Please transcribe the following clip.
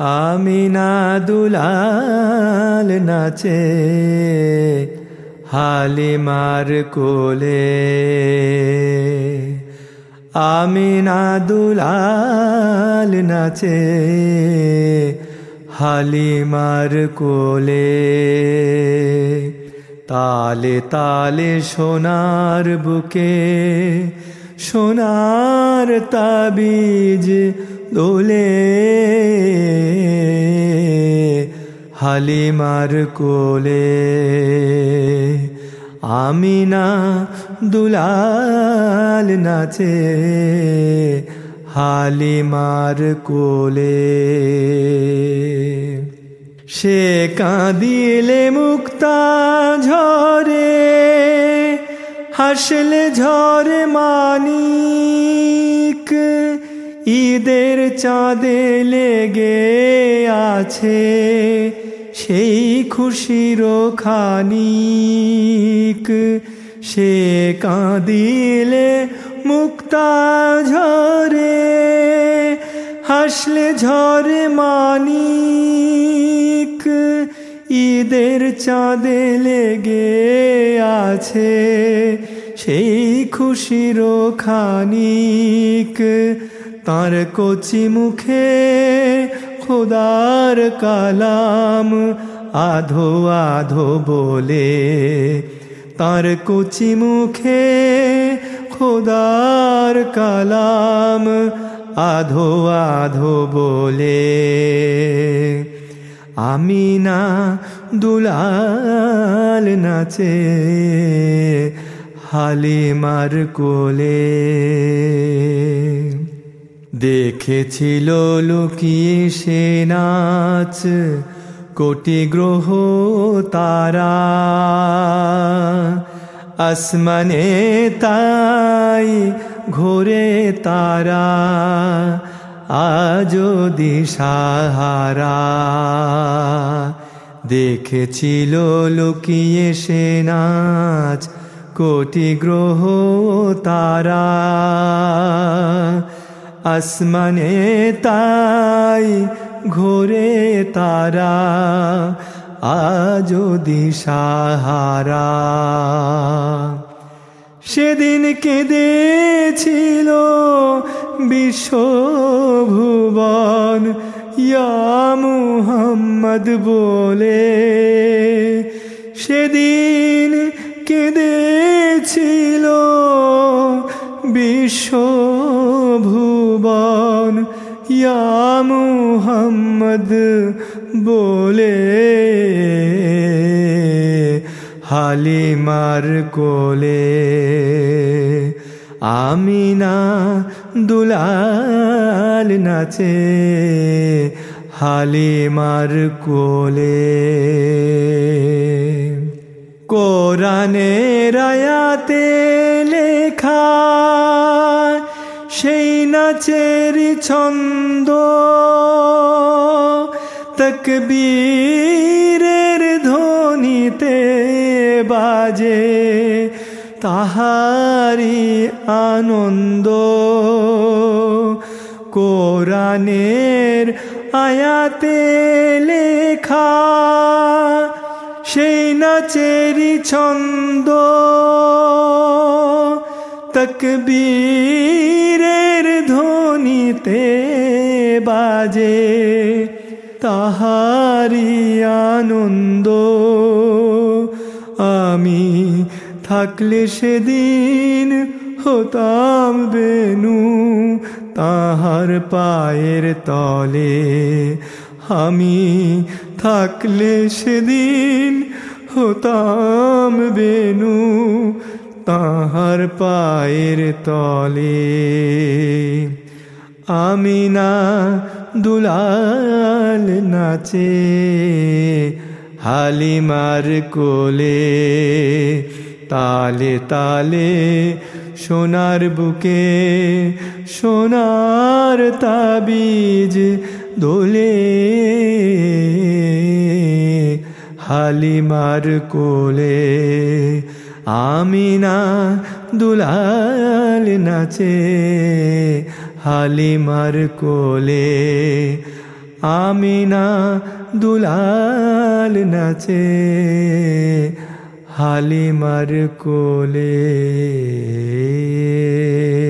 আমিনা দুলাল নাচে হালিমার কোলে। আমিনা দুলাল নাচে হালিমার কোলে। তালে তালে সোনার বুকে সোনার তাবিজ দোলে। হালিমার কোলে। আমিনা দুলাল নাচে। হালিমার কোলে। সে কাঁদিলে মুক্তা ঝরে। হাসলে ঝরে মানিক, ঈদের চাঁদে লেগে আছে সেই খুশির খানিক। সে কাঁদিলে মুক্তা ঝরে হাসলে ঝরে মানিক। ঈদের চাঁদে লেগে আছে সেই খুশির খানিক। তার কচি মুখে খোদার কালাম আধো আধো বলে। তার কচি মুখে খোদার কালাম আধো আধো বলে। আমি না দুলাল নাচে হালিমার কোলে। দেখেছিল লুকিয়ে সে নাচ, কোটি গ্রহ তারা। আসমানে তাই ঘোরে তারা। আজো দিশাহারা দেখেছিল লুকিয়ে সে নাচ কোটি গ্রহ তারা। আসমানে তাই ঘোরে তারা আজো দিশাহারা সেদিন কেঁদেছিল বিশ্বভুবন ইয়া মুহাম্মদ বলে সেদিন কেঁদেছিল বিশ্বভুবন ইয়া মুহাম্মদ বলে। হালিমার কোলে আমিনা দুলাল নাচে হালিমার কোলে। কোরআনের আয়াতে লেখা সেই নাচের ছন্দ তকবীরের ধ্বনিতে বাজে। তাহারি আনন্দ। কোরআনের আয়াতে লেখা সেই নাচেরি ছন্দ। তকবীরের ধ্বনিতে বাজে তাহারি আনন্দ। আমি থাকলে সেদিন হতাম বেনু তাহার পায়ের তলে। আমি থাকলে সেদিন হতাম বেনু তাহার পায়ের তলে। আমি না দুলাল নাচে, হালিমার কোলে তালে তালে সোনার বুকে, সোনার তাবিজ দোলে। হালিমার কোলে আমিনা দুলাল নাচে। হালিমার কোলে আমিনা দুলাল নাচে। হালিমার কোলে